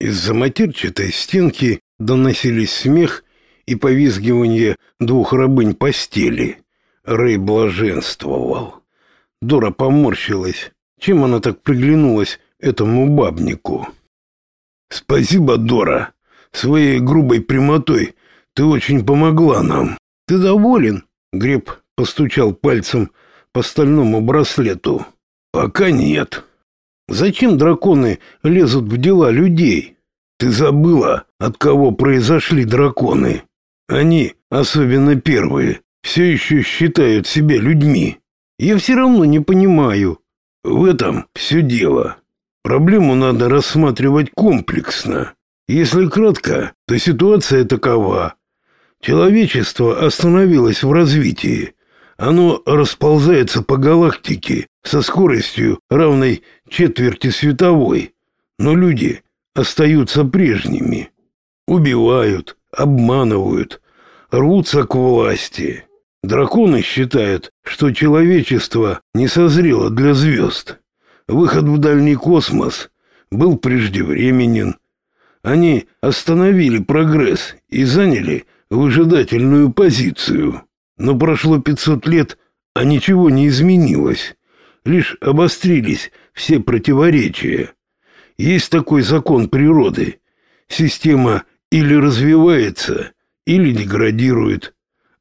Из-за матерчатой стенки доносились смех и повизгивание двух рабынь постели. Рэй блаженствовал. Дора поморщилась. Чем она так приглянулась этому бабнику? Спасибо, Дора. Своей грубой прямотой ты очень помогла нам. Ты доволен? Греб постучал пальцем по стальному браслету. Пока нет. Зачем драконы лезут в дела людей? Ты забыла, от кого произошли драконы? Они, особенно первые, все еще считают себя людьми. Я все равно не понимаю. В этом все дело. Проблему надо рассматривать комплексно. Если кратко, то ситуация такова. Человечество остановилось в развитии. Оно расползается по галактике со скоростью, равной четверти световой. Но люди остаются прежними. Убивают, обманывают, рвутся к власти. Драконы считают, что человечество не созрело для звезд. Выход в дальний космос был преждевременен. Они остановили прогресс и заняли выжидательную позицию. Но прошло 500 лет, а ничего не изменилось. Лишь обострились все противоречия. Есть такой закон природы. Система или развивается, или деградирует.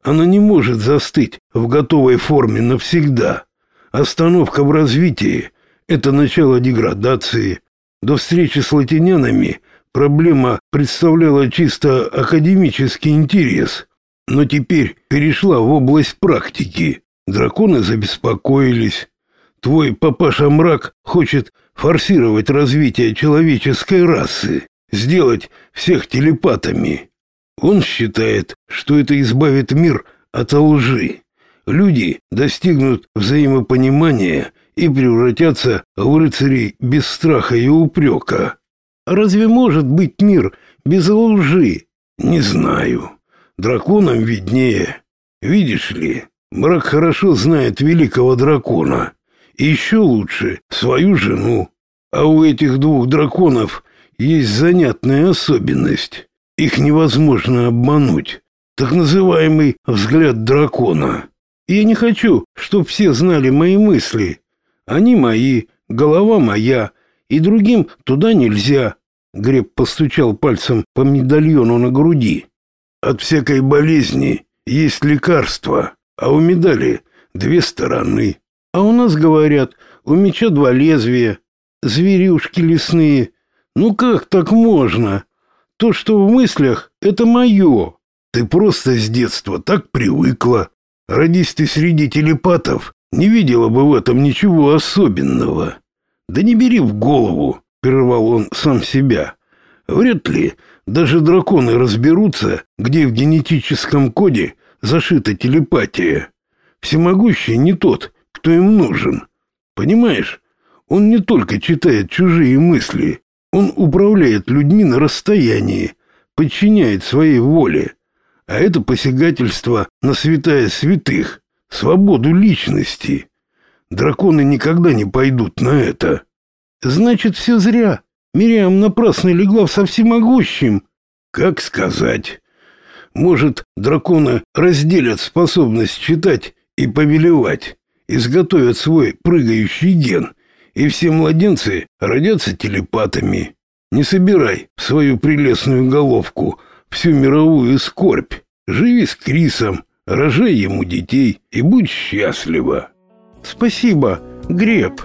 Она не может застыть в готовой форме навсегда. Остановка в развитии – это начало деградации. До встречи с латинянами проблема представляла чисто академический интерес, но теперь перешла в область практики. Драконы забеспокоились. Твой папаша Мрак хочет форсировать развитие человеческой расы, сделать всех телепатами. Он считает, что это избавит мир от лжи. Люди достигнут взаимопонимания и превратятся в рыцарей без страха и упрека. Разве может быть мир без лжи? Не знаю. Драконам виднее. Видишь ли, мрак хорошо знает великого дракона. И еще лучше свою жену. А у этих двух драконов есть занятная особенность. Их невозможно обмануть. Так называемый взгляд дракона. Я не хочу, чтобы все знали мои мысли. Они мои, голова моя, и другим туда нельзя. Греб постучал пальцем по медальону на груди. От всякой болезни есть лекарство, а у медали две стороны. А у нас говорят, у меча два лезвия, зверюшки лесные. Ну как так можно? То, что в мыслях, это мое. Ты просто с детства так привыкла. Родись ты среди телепатов, не видела бы в этом ничего особенного. Да не бери в голову, прервал он сам себя. Вряд ли даже драконы разберутся, где в генетическом коде зашита телепатия. Всемогущий не тот, кто им нужен. Понимаешь? Он не только читает чужие мысли, он управляет людьми на расстоянии, подчиняет своей воле. А это посягательство на святая святых, свободу личности. Драконы никогда не пойдут на это. Значит, все зря. Мириам напрасно легла в со всемогущим. Как сказать? Может, драконы разделят способность читать и повелевать, изготовят свой прыгающий ген и все младенцы родятся телепатами. Не собирай в свою прелестную головку всю мировую скорбь. Живи с Крисом, рожай ему детей и будь счастлива. Спасибо, Греб.